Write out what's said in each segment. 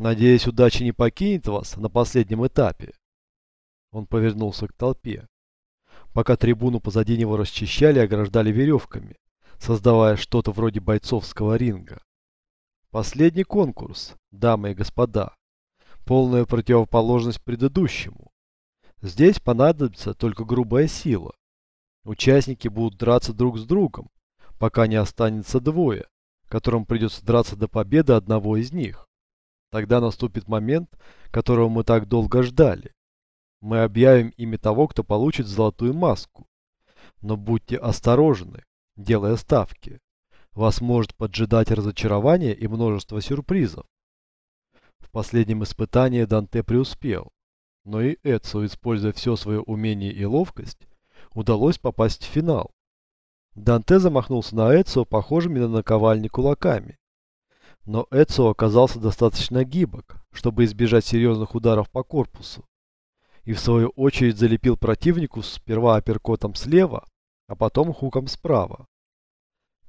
Надеюсь, удача не покинет вас на последнем этапе. Он повернулся к толпе. Пока трибуну позади него расчищали и ограждали веревками, создавая что-то вроде бойцовского ринга. Последний конкурс, дамы и господа. Полная противоположность предыдущему. Здесь понадобится только грубая сила. Участники будут драться друг с другом, пока не останется двое, которым придется драться до победы одного из них. Тогда наступит момент, которого мы так долго ждали. Мы объявим имя того, кто получит золотую маску. Но будьте осторожны, делая ставки. Вас может поджидать разочарование и множество сюрпризов. В последнем испытании Данте преуспел, но и Эцио, используя все свое умение и ловкость, удалось попасть в финал. Данте замахнулся на Эцио похожими на наковальни кулаками. Но Эцио оказался достаточно гибок, чтобы избежать серьезных ударов по корпусу. И в свою очередь залепил противнику сперва апперкотом слева, а потом хуком справа.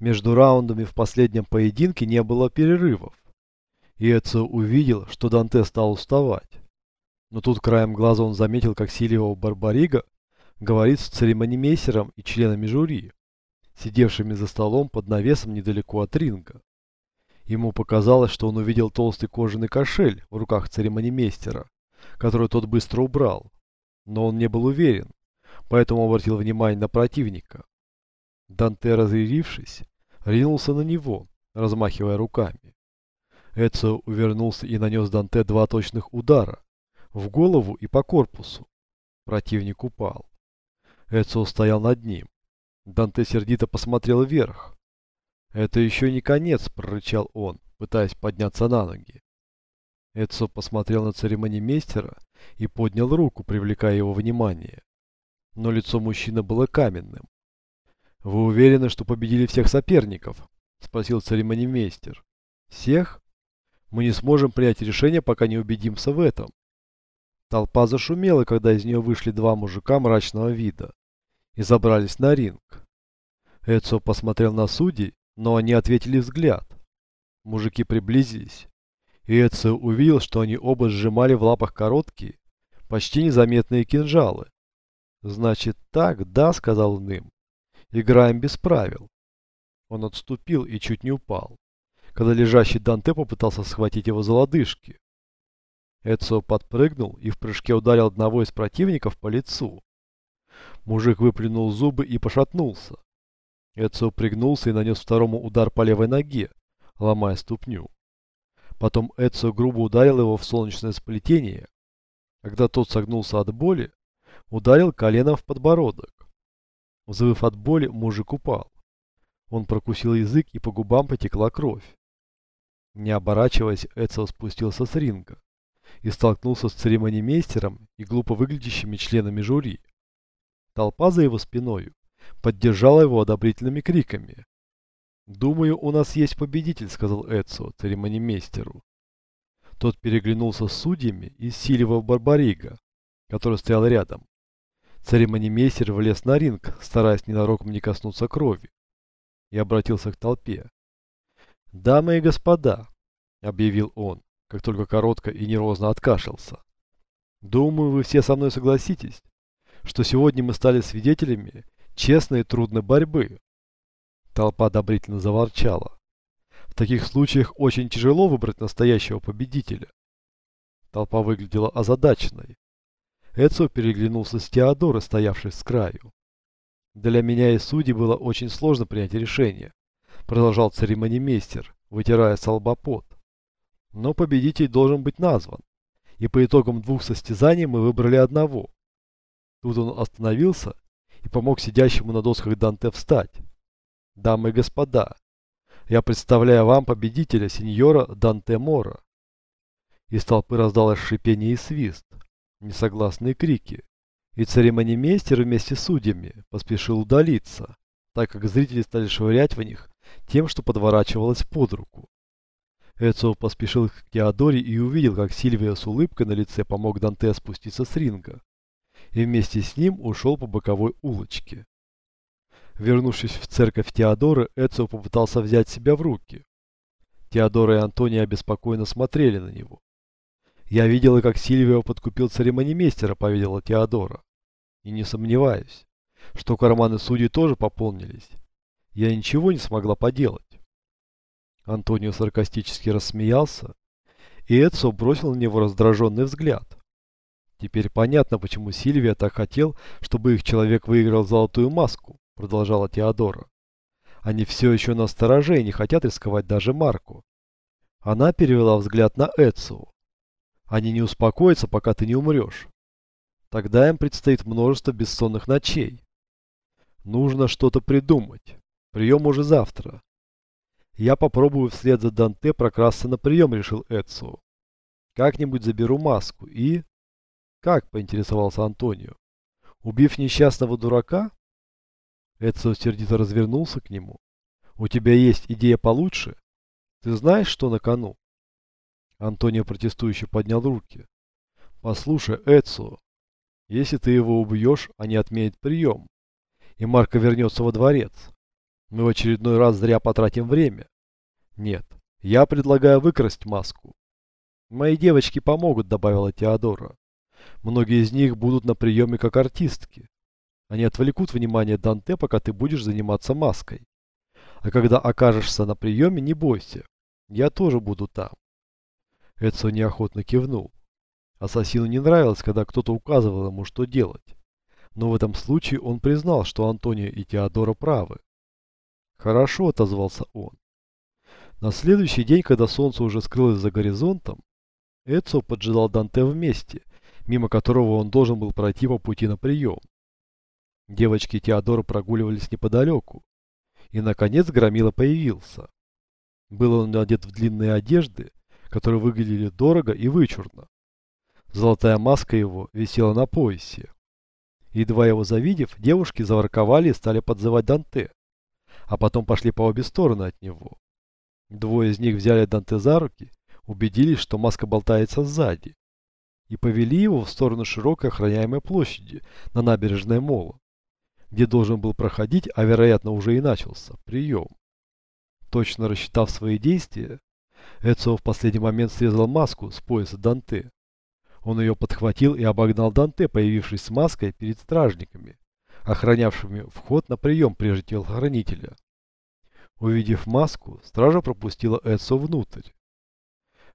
Между раундами в последнем поединке не было перерывов. И Эцио увидел, что Данте стал уставать. Но тут краем глаза он заметил, как Сильвио Барбарига говорит с церемонимейстером и членами жюри, сидевшими за столом под навесом недалеко от ринга. Ему показалось, что он увидел толстый кожаный кошель в руках церемонимейстера, который тот быстро убрал. Но он не был уверен, поэтому обратил внимание на противника. Данте, разъярившись, ринулся на него, размахивая руками. Эцио увернулся и нанес Данте два точных удара, в голову и по корпусу. Противник упал. Эцио стоял над ним. Данте сердито посмотрел вверх. «Это еще не конец», — прорычал он, пытаясь подняться на ноги. Эцио посмотрел на церемонимейстера и поднял руку, привлекая его внимание. Но лицо мужчины было каменным. «Вы уверены, что победили всех соперников?» – спросил церемонимейстер. «Всех? Мы не сможем принять решение, пока не убедимся в этом». Толпа зашумела, когда из нее вышли два мужика мрачного вида и забрались на ринг. Эцо посмотрел на судей, но они ответили взгляд. Мужики приблизились, и Эцо увидел, что они оба сжимали в лапах короткие, почти незаметные кинжалы. «Значит так, да», — сказал он им. Играем без правил. Он отступил и чуть не упал, когда лежащий Данте попытался схватить его за лодыжки. Эцио подпрыгнул и в прыжке ударил одного из противников по лицу. Мужик выплюнул зубы и пошатнулся. Эцио пригнулся и нанес второму удар по левой ноге, ломая ступню. Потом Эцио грубо ударил его в солнечное сплетение. Когда тот согнулся от боли, ударил коленом в подбородок. Взвыв от боли, мужик упал. Он прокусил язык, и по губам потекла кровь. Не оборачиваясь, Эцио спустился с ринга и столкнулся с церемонимейстером и глупо выглядящими членами жюри. Толпа за его спиной поддержала его одобрительными криками. «Думаю, у нас есть победитель», — сказал Эцио церемонимейстеру. Тот переглянулся с судьями из Сильва Барбарига, который стоял рядом. Церемонимейстер влез на ринг, стараясь ненароком не коснуться крови, и обратился к толпе. «Дамы и господа», — объявил он, как только коротко и нервозно откашлялся. «Думаю, вы все со мной согласитесь, что сегодня мы стали свидетелями честной и трудной борьбы». Толпа одобрительно заворчала. В таких случаях очень тяжело выбрать настоящего победителя. Толпа выглядела озадаченной. Эцо переглянулся с Теодорой, стоявшей с краю. «Для меня и судей было очень сложно принять решение», продолжал церемонимейстер, вытирая с «Но победитель должен быть назван, и по итогам двух состязаний мы выбрали одного». Тут он остановился и помог сидящему на досках Данте встать. «Дамы и господа, я представляю вам победителя сеньора Данте Мора». Из толпы раздалось шипение и свист несогласные крики, и церемонимейстер вместе с судьями поспешил удалиться, так как зрители стали швырять в них тем, что подворачивалось под руку. Эцио поспешил к Теодоре и увидел, как Сильвия с улыбкой на лице помог Данте спуститься с ринга, и вместе с ним ушел по боковой улочке. Вернувшись в церковь Теодоры, Эцио попытался взять себя в руки. Теодора и Антония обеспокоенно смотрели на него. Я видела, как Сильвио подкупил церемонимейстера, поведала Теодора. И не сомневаюсь, что карманы судей тоже пополнились. Я ничего не смогла поделать. Антонио саркастически рассмеялся, и Эдсо бросил на него раздраженный взгляд. Теперь понятно, почему Сильвия так хотел, чтобы их человек выиграл золотую маску, продолжала Теодора. Они все еще на стороже и не хотят рисковать даже Марку. Она перевела взгляд на Эдсу. Они не успокоятся, пока ты не умрешь. Тогда им предстоит множество бессонных ночей. Нужно что-то придумать. Прием уже завтра. Я попробую вслед за Данте прокрасться на прием, решил Эдсу. Как-нибудь заберу маску и... Как, поинтересовался Антонио. Убив несчастного дурака? Эдсо сердито развернулся к нему. У тебя есть идея получше? Ты знаешь, что на кону? Антонио протестующе поднял руки. Послушай, Эдсо, если ты его убьешь, они отменят прием. И Марко вернется во дворец. Мы в очередной раз зря потратим время. Нет, я предлагаю выкрасть маску. Мои девочки помогут, добавила Теодора. Многие из них будут на приеме как артистки. Они отвлекут внимание Данте, пока ты будешь заниматься маской. А когда окажешься на приеме, не бойся. Я тоже буду там. Эдсо неохотно кивнул. Ассасину не нравилось, когда кто-то указывал ему, что делать. Но в этом случае он признал, что Антонио и Теодора правы. «Хорошо», — отозвался он. На следующий день, когда солнце уже скрылось за горизонтом, Эдсо поджидал Данте вместе мимо которого он должен был пройти по пути на прием. Девочки Теодора прогуливались неподалеку, и, наконец, Громила появился. Был он одет в длинные одежды, которые выглядели дорого и вычурно. Золотая маска его висела на поясе. Едва его завидев, девушки заворковали и стали подзывать Данте, а потом пошли по обе стороны от него. Двое из них взяли Данте за руки, убедились, что маска болтается сзади, и повели его в сторону широкой охраняемой площади на набережной Мола, где должен был проходить, а вероятно уже и начался, прием. Точно рассчитав свои действия, Эцио в последний момент срезал маску с пояса Данте. Он ее подхватил и обогнал Данте, появившись с маской перед стражниками, охранявшими вход на прием прежде телохранителя. Увидев маску, стража пропустила Эцио внутрь.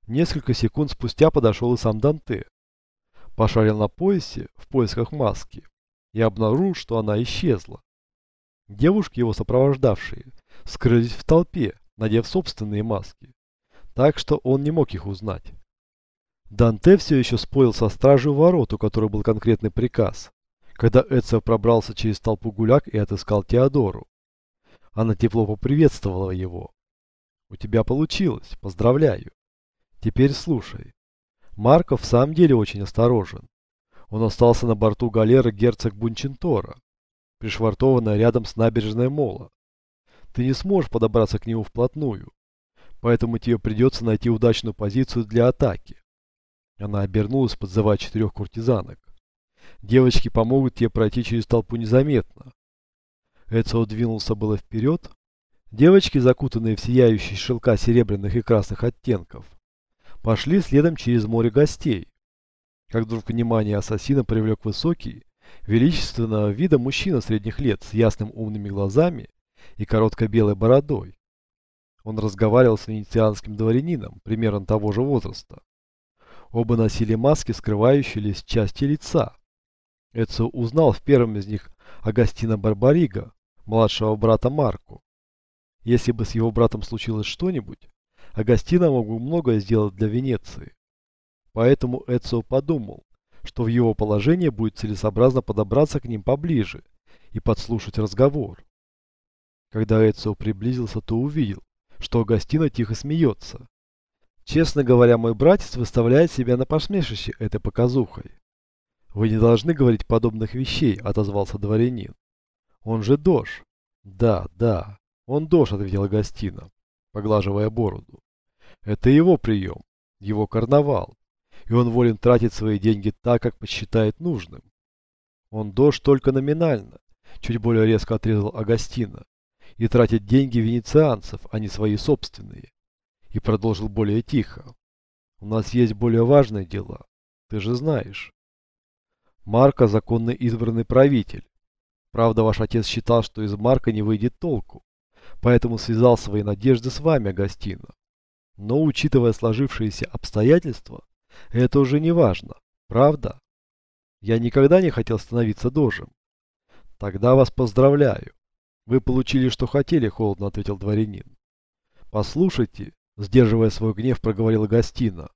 Несколько секунд спустя подошел и сам Данте, Пошарил на поясе в поисках маски и обнаружил, что она исчезла. Девушки, его сопровождавшие, скрылись в толпе, надев собственные маски, так что он не мог их узнать. Данте все еще спорил со стражей ворот, у которой был конкретный приказ, когда Эцио пробрался через толпу гуляк и отыскал Теодору. Она тепло поприветствовала его. «У тебя получилось, поздравляю. Теперь слушай. Марков в самом деле очень осторожен. Он остался на борту галеры герцог Бунчентора, пришвартованная рядом с набережной Мола. Ты не сможешь подобраться к нему вплотную, поэтому тебе придется найти удачную позицию для атаки. Она обернулась, подзывая четырех куртизанок. Девочки помогут тебе пройти через толпу незаметно. Эцио двинулся было вперед. Девочки, закутанные в сияющие шелка серебряных и красных оттенков, пошли следом через море гостей. Как вдруг внимание ассасина привлек высокий, величественного вида мужчина средних лет с ясным умными глазами и короткой белой бородой. Он разговаривал с венецианским дворянином, примерно того же возраста. Оба носили маски, скрывающие лишь части лица. Эцио узнал в первом из них Агастина Барбарига, младшего брата Марку. Если бы с его братом случилось что-нибудь, Агастино мог бы многое сделать для Венеции. Поэтому Эцио подумал, что в его положении будет целесообразно подобраться к ним поближе и подслушать разговор. Когда Эцио приблизился, то увидел, что Агастино тихо смеется. Честно говоря, мой братец выставляет себя на посмешище этой показухой. Вы не должны говорить подобных вещей, отозвался дворянин. Он же дож. Да, да, он дож, ответил Агастино, поглаживая бороду. Это его прием, его карнавал, и он волен тратить свои деньги так, как посчитает нужным. Он дождь только номинально, чуть более резко отрезал Агастина, и тратит деньги венецианцев, а не свои собственные. И продолжил более тихо. У нас есть более важные дела. Ты же знаешь. Марка – законно избранный правитель. Правда, ваш отец считал, что из Марка не выйдет толку, поэтому связал свои надежды с вами, Агастино. Но, учитывая сложившиеся обстоятельства, это уже не важно, правда? Я никогда не хотел становиться дожем. Тогда вас поздравляю. Вы получили, что хотели, холодно ответил дворянин. Послушайте, сдерживая свой гнев, проговорил Агастино.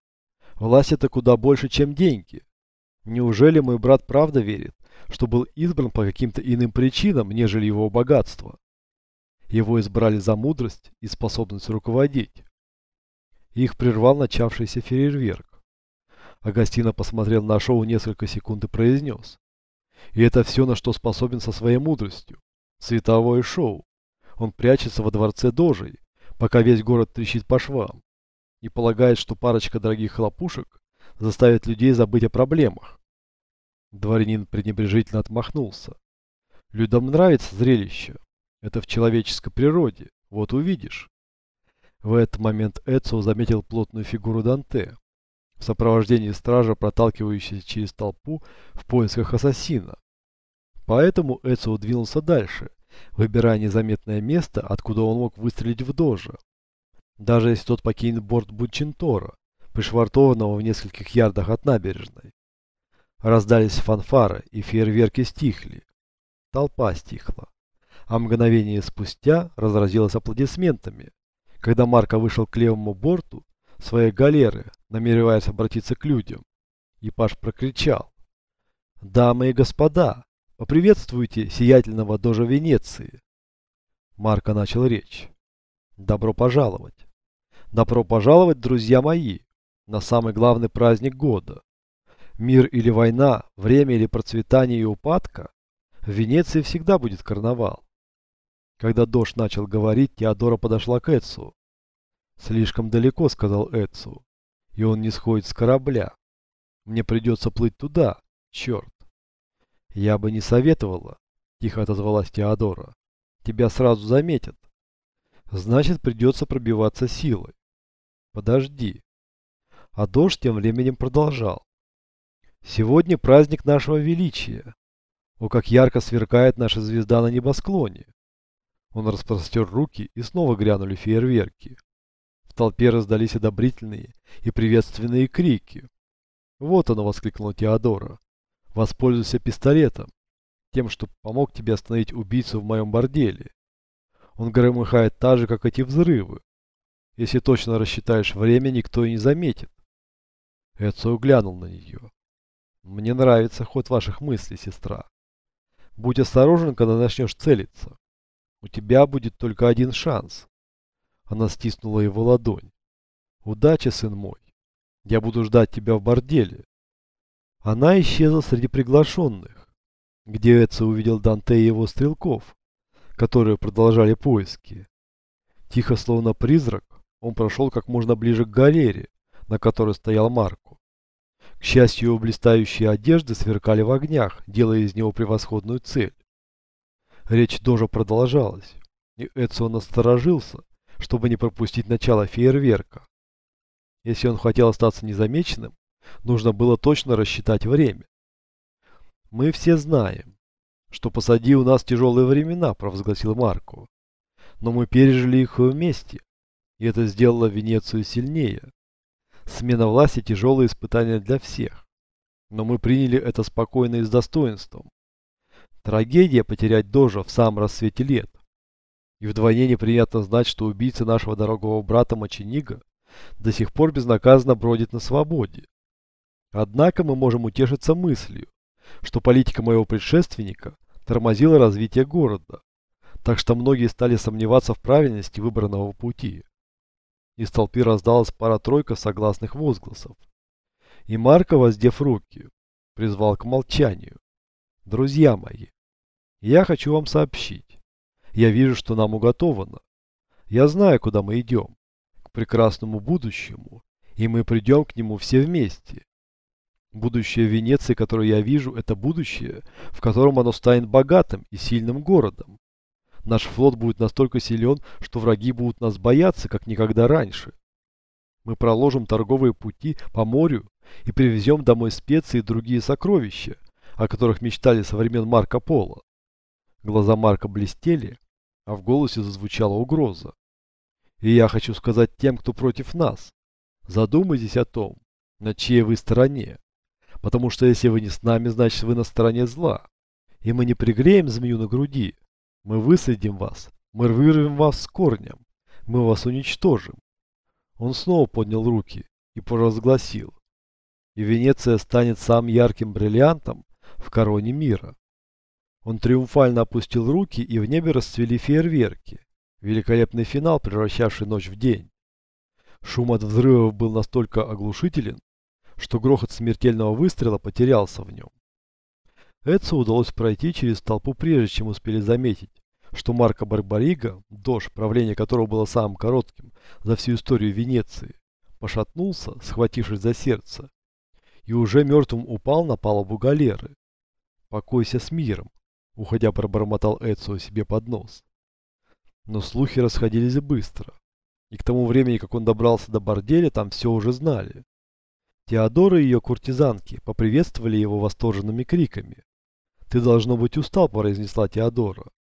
Власть это куда больше, чем деньги. Неужели мой брат правда верит, что был избран по каким-то иным причинам, нежели его богатство? Его избрали за мудрость и способность руководить. Их прервал начавшийся фейерверк. Агастино посмотрел на шоу несколько секунд и произнес. И это все, на что способен со своей мудростью. Световое шоу. Он прячется во дворце Дожей, пока весь город трещит по швам. И полагает, что парочка дорогих хлопушек заставит людей забыть о проблемах. Дворянин пренебрежительно отмахнулся. Людям нравится зрелище. Это в человеческой природе. Вот увидишь. В этот момент Эцио заметил плотную фигуру Данте в сопровождении стража, проталкивающейся через толпу в поисках ассасина. Поэтому Эцио двинулся дальше, выбирая незаметное место, откуда он мог выстрелить в Дожа. Даже если тот покинет борт Бучинтора, пришвартованного в нескольких ярдах от набережной. Раздались фанфары, и фейерверки стихли. Толпа стихла. А мгновение спустя разразилась аплодисментами, когда Марко вышел к левому борту своей галеры, намереваясь обратиться к людям. И Паш прокричал. «Дамы и господа, поприветствуйте сиятельного дожа Венеции!» Марко начал речь. «Добро пожаловать! Добро пожаловать, друзья мои, на самый главный праздник года! Мир или война, время или процветание и упадка, в Венеции всегда будет карнавал. Когда дождь начал говорить, Теодора подошла к Эцу. «Слишком далеко», — сказал Эцу, — «и он не сходит с корабля. Мне придется плыть туда, черт». «Я бы не советовала», — тихо отозвалась Теодора. «Тебя сразу заметят. Значит, придется пробиваться силой. Подожди». А дождь тем временем продолжал. Сегодня праздник нашего величия. О, как ярко сверкает наша звезда на небосклоне. Он распростер руки, и снова грянули фейерверки. В толпе раздались одобрительные и приветственные крики. «Вот оно!» — воскликнула Теодора. «Воспользуйся пистолетом, тем, что помог тебе остановить убийцу в моем борделе. Он громыхает так же, как эти взрывы. Если точно рассчитаешь время, никто и не заметит». Эдсо глянул на нее. Мне нравится ход ваших мыслей, сестра. Будь осторожен, когда начнешь целиться. У тебя будет только один шанс. Она стиснула его ладонь. Удачи, сын мой. Я буду ждать тебя в борделе. Она исчезла среди приглашенных, где Эдсо увидел Данте и его стрелков, которые продолжали поиски. Тихо, словно призрак, он прошел как можно ближе к галере, на которой стоял Марко. К счастью, его блистающие одежды сверкали в огнях, делая из него превосходную цель. Речь Дожа продолжалась, и Эдсон насторожился, чтобы не пропустить начало фейерверка. Если он хотел остаться незамеченным, нужно было точно рассчитать время. «Мы все знаем, что посади у нас тяжелые времена», – провозгласил Марко. «Но мы пережили их вместе, и это сделало Венецию сильнее. Смена власти – тяжелое испытание для всех. Но мы приняли это спокойно и с достоинством. Трагедия потерять Дожа в самом рассвете лет. И вдвойне неприятно знать, что убийца нашего дорогого брата Моченига до сих пор безнаказанно бродит на свободе. Однако мы можем утешиться мыслью, что политика моего предшественника тормозила развитие города, так что многие стали сомневаться в правильности выбранного пути. Из толпы раздалась пара-тройка согласных возгласов. И Марко, воздев руки, призвал к молчанию. Друзья мои, я хочу вам сообщить. Я вижу, что нам уготовано. Я знаю, куда мы идем. К прекрасному будущему. И мы придем к нему все вместе. Будущее Венеции, которое я вижу, это будущее, в котором оно станет богатым и сильным городом. Наш флот будет настолько силен, что враги будут нас бояться, как никогда раньше. Мы проложим торговые пути по морю и привезем домой специи и другие сокровища, о которых мечтали со времен Марко Поло. Глаза Марка блестели, а в голосе зазвучала угроза. И я хочу сказать тем, кто против нас. Задумайтесь о том, на чьей вы стороне. Потому что если вы не с нами, значит вы на стороне зла. И мы не пригреем змею на груди. Мы высадим вас. Мы вырвем вас с корнем. Мы вас уничтожим. Он снова поднял руки и провозгласил. И Венеция станет самым ярким бриллиантом в короне мира. Он триумфально опустил руки, и в небе расцвели фейерверки. Великолепный финал, превращавший ночь в день. Шум от взрывов был настолько оглушителен, что грохот смертельного выстрела потерялся в нем. Эдсу удалось пройти через толпу прежде, чем успели заметить, что Марко Барбарига, дождь, правление которого было самым коротким за всю историю Венеции, пошатнулся, схватившись за сердце, и уже мертвым упал на палубу галеры. «Покойся с миром», — уходя пробормотал Эдсо себе под нос. Но слухи расходились быстро, и к тому времени, как он добрался до борделя, там все уже знали. Теодора и ее куртизанки поприветствовали его восторженными криками. «Ты, должно быть, устал», — произнесла Теодора,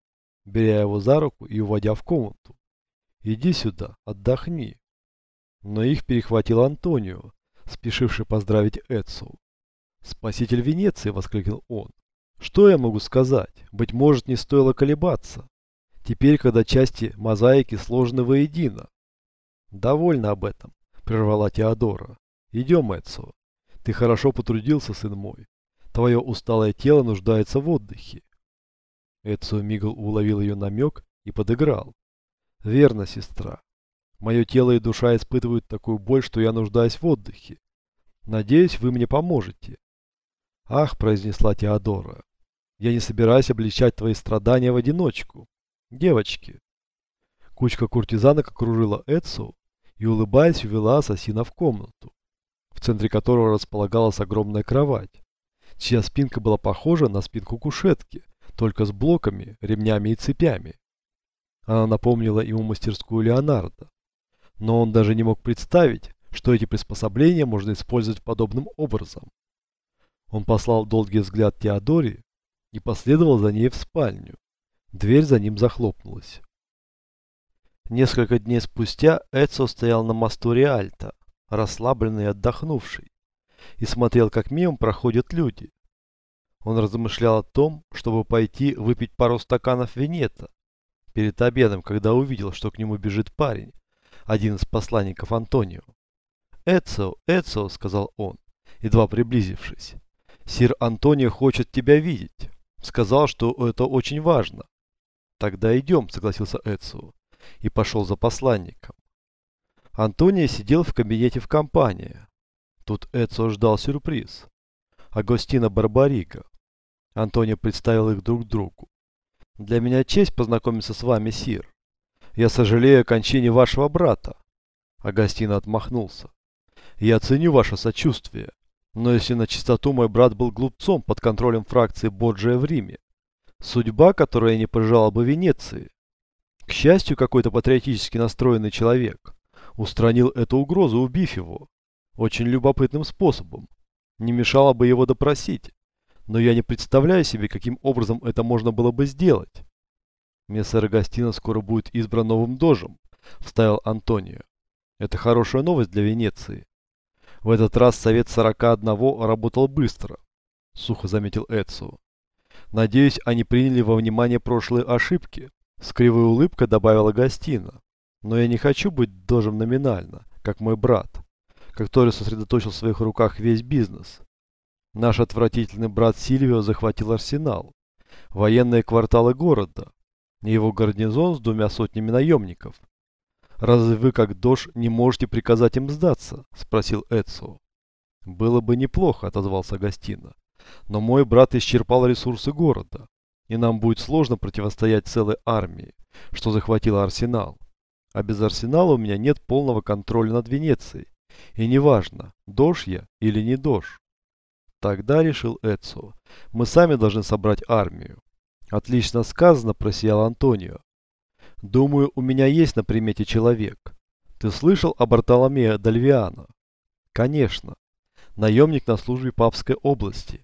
беря его за руку и уводя в комнату. «Иди сюда, отдохни». Но их перехватил Антонио, спешивший поздравить Эдсу. «Спаситель Венеции!» — воскликнул он. «Что я могу сказать? Быть может, не стоило колебаться. Теперь, когда части мозаики сложены воедино». «Довольно об этом», — прервала Теодора. «Идем, Эдсо. Ты хорошо потрудился, сын мой. Твое усталое тело нуждается в отдыхе. Эцио Мигл уловил ее намек и подыграл. Верно, сестра. Мое тело и душа испытывают такую боль, что я нуждаюсь в отдыхе. Надеюсь, вы мне поможете. Ах, произнесла Теодора. Я не собираюсь облегчать твои страдания в одиночку. Девочки. Кучка куртизанок окружила Эцу и, улыбаясь, увела ассасина в комнату, в центре которого располагалась огромная кровать чья спинка была похожа на спинку кушетки, только с блоками, ремнями и цепями. Она напомнила ему мастерскую Леонардо. Но он даже не мог представить, что эти приспособления можно использовать подобным образом. Он послал долгий взгляд Теодоре и последовал за ней в спальню. Дверь за ним захлопнулась. Несколько дней спустя Эдсо стоял на мосту Риальто, расслабленный и отдохнувший и смотрел, как мимо проходят люди. Он размышлял о том, чтобы пойти выпить пару стаканов винета перед обедом, когда увидел, что к нему бежит парень, один из посланников Антонио. «Эцио, Эцио», — сказал он, едва приблизившись, — «сир Антонио хочет тебя видеть. Сказал, что это очень важно». «Тогда идем», — согласился Эцио, и пошел за посланником. Антонио сидел в кабинете в компании, Тут Эдсо ждал сюрприз. Агостино Барбарига. Антонио представил их друг другу. «Для меня честь познакомиться с вами, Сир. Я сожалею о кончине вашего брата». Агостино отмахнулся. «Я ценю ваше сочувствие, но если на чистоту мой брат был глупцом под контролем фракции Борджия в Риме, судьба, которая не пожелала бы Венеции. К счастью, какой-то патриотически настроенный человек устранил эту угрозу, убив его очень любопытным способом. Не мешало бы его допросить. Но я не представляю себе, каким образом это можно было бы сделать. Мессер Агастино скоро будет избран новым дожем, вставил Антонио. Это хорошая новость для Венеции. В этот раз Совет 41 работал быстро, сухо заметил Эцио. Надеюсь, они приняли во внимание прошлые ошибки. С кривой улыбкой добавила Гастина. Но я не хочу быть дожем номинально, как мой брат который сосредоточил в своих руках весь бизнес. Наш отвратительный брат Сильвио захватил арсенал, военные кварталы города и его гарнизон с двумя сотнями наемников. «Разве вы, как Дош, не можете приказать им сдаться?» – спросил Эдсо. «Было бы неплохо», – отозвался Гастина. «Но мой брат исчерпал ресурсы города, и нам будет сложно противостоять целой армии, что захватила арсенал. А без арсенала у меня нет полного контроля над Венецией. И неважно, дождь я или не дождь. Тогда решил Эцио. Мы сами должны собрать армию. Отлично сказано, просиял Антонио. Думаю, у меня есть на примете человек. Ты слышал о Бартоломео Дальвиано? Конечно. Наемник на службе Папской области.